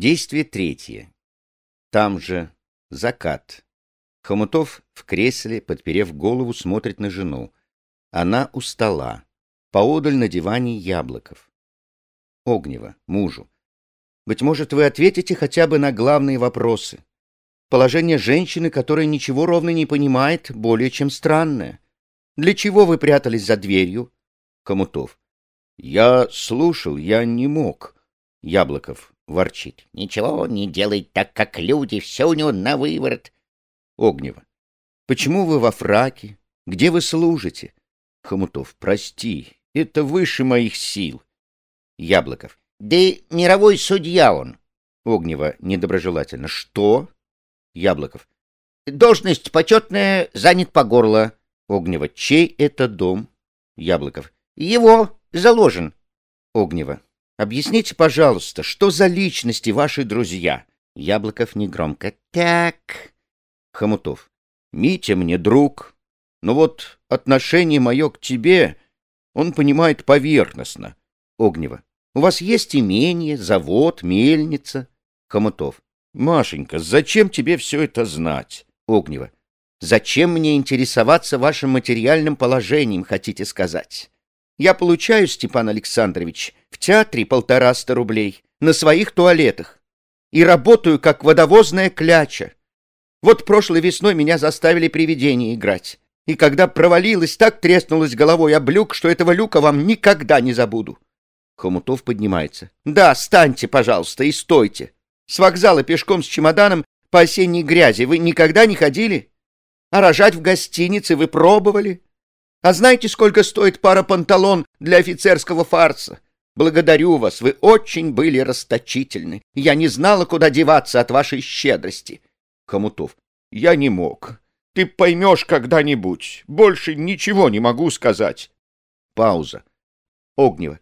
Действие третье. Там же закат. Хомутов в кресле, подперев голову, смотрит на жену. Она у стола. Поодаль на диване Яблоков. Огнева, мужу. Быть может, вы ответите хотя бы на главные вопросы. Положение женщины, которая ничего ровно не понимает, более чем странное. Для чего вы прятались за дверью? Хомутов. Я слушал, я не мог. Яблоков ворчит. Ничего не делает так, как люди, все у него на выворот. Огнева. Почему вы во фраке? Где вы служите? Хомутов. Прости, это выше моих сил. Яблоков. Да и мировой судья он. Огнева недоброжелательно. Что? Яблоков. Должность почетная, занят по горло. Огнева. Чей это дом? Яблоков. Его заложен. Огнева. Объясните, пожалуйста, что за личности ваши друзья? Яблоков негромко. Так. Хомутов. Митя мне друг. Но вот отношение мое к тебе он понимает поверхностно. Огнева. У вас есть имение, завод, мельница? Хомутов. Машенька, зачем тебе все это знать? Огнева. Зачем мне интересоваться вашим материальным положением, хотите сказать? Я получаю, Степан Александрович, в театре полтораста рублей на своих туалетах и работаю как водовозная кляча. Вот прошлой весной меня заставили привидение играть. И когда провалилась, так треснулась головой об люк, что этого люка вам никогда не забуду. Хомутов поднимается. Да, станьте, пожалуйста, и стойте. С вокзала пешком с чемоданом по осенней грязи вы никогда не ходили? А рожать в гостинице вы пробовали? А знаете, сколько стоит пара панталон для офицерского фарса? Благодарю вас, вы очень были расточительны. Я не знала, куда деваться от вашей щедрости. Хомутов. Я не мог. Ты поймешь когда-нибудь. Больше ничего не могу сказать. Пауза. Огнева.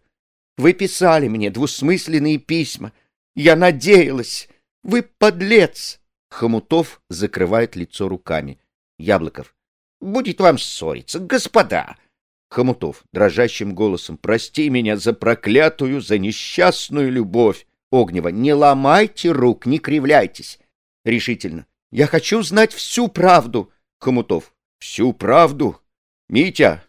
Вы писали мне двусмысленные письма. Я надеялась. Вы подлец. Хомутов закрывает лицо руками. Яблоков. Будет вам ссориться, господа. Хомутов дрожащим голосом. Прости меня за проклятую, за несчастную любовь. Огнева. Не ломайте рук, не кривляйтесь. Решительно. Я хочу знать всю правду. Хомутов. Всю правду? Митя.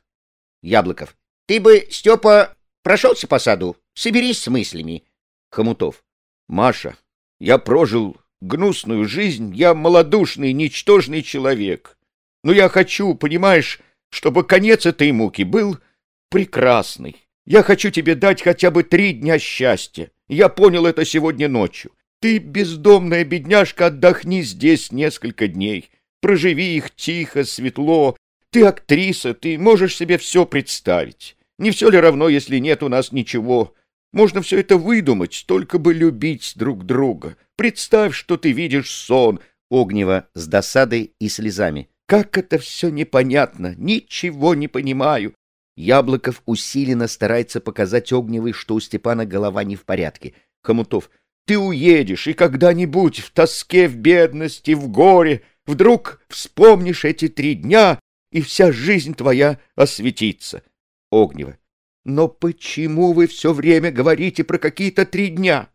Яблоков. Ты бы, Степа, прошелся по саду. Соберись с мыслями. Хомутов. Маша, я прожил гнусную жизнь, я малодушный, ничтожный человек. Но я хочу, понимаешь, чтобы конец этой муки был прекрасный. Я хочу тебе дать хотя бы три дня счастья. Я понял это сегодня ночью. Ты, бездомная бедняжка, отдохни здесь несколько дней. Проживи их тихо, светло. Ты актриса, ты можешь себе все представить. Не все ли равно, если нет у нас ничего? Можно все это выдумать, только бы любить друг друга. Представь, что ты видишь сон. Огнева с досадой и слезами. Как это все непонятно, ничего не понимаю. Яблоков усиленно старается показать Огневой, что у Степана голова не в порядке. Хомутов, ты уедешь, и когда-нибудь в тоске, в бедности, в горе вдруг вспомнишь эти три дня, и вся жизнь твоя осветится. Огнева, но почему вы все время говорите про какие-то три дня?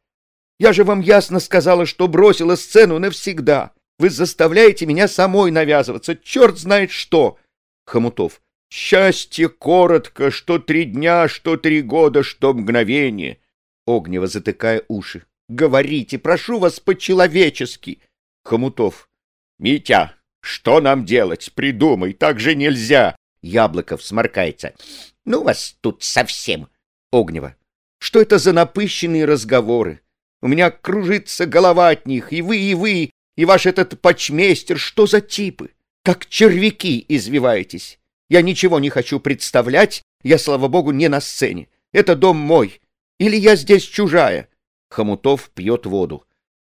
Я же вам ясно сказала, что бросила сцену навсегда. Вы заставляете меня самой навязываться. Черт знает что. Хомутов. Счастье коротко, что три дня, что три года, что мгновение. Огнева, затыкая уши. Говорите, прошу вас по-человечески. Хомутов. Митя, что нам делать? Придумай, так же нельзя. Яблоков сморкается. Ну вас тут совсем. Огнева. Что это за напыщенные разговоры? У меня кружится голова от них, и вы, и вы, и ваш этот почмейстер, что за типы? Как червяки извиваетесь. Я ничего не хочу представлять, я, слава богу, не на сцене. Это дом мой. Или я здесь чужая? Хомутов пьет воду.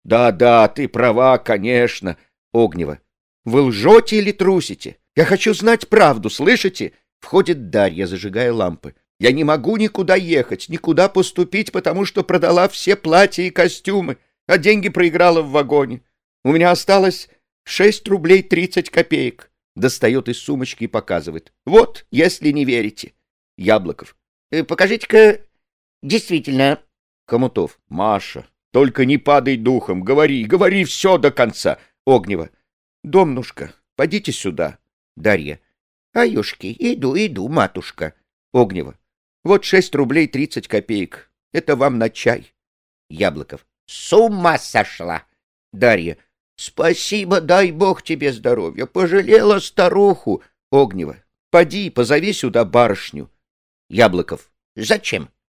Да-да, ты права, конечно. Огнева. Вы лжете или трусите? Я хочу знать правду, слышите? Входит Дарья, зажигая лампы. Я не могу никуда ехать, никуда поступить, потому что продала все платья и костюмы, а деньги проиграла в вагоне. У меня осталось шесть рублей тридцать копеек. Достает из сумочки и показывает. Вот, если не верите. Яблоков. Э, Покажите-ка. Действительно. Комутов. Маша, Только не падай духом, говори, говори все до конца. Огнева. Домнушка, подите сюда. Дарья. Аюшки, иду, иду, матушка. Огнева. Вот шесть рублей тридцать копеек. Это вам на чай. Яблоков. С ума сошла. Дарья. Спасибо, дай бог тебе здоровья. Пожалела старуху. Огнева. Поди, позови сюда барышню. Яблоков. Зачем?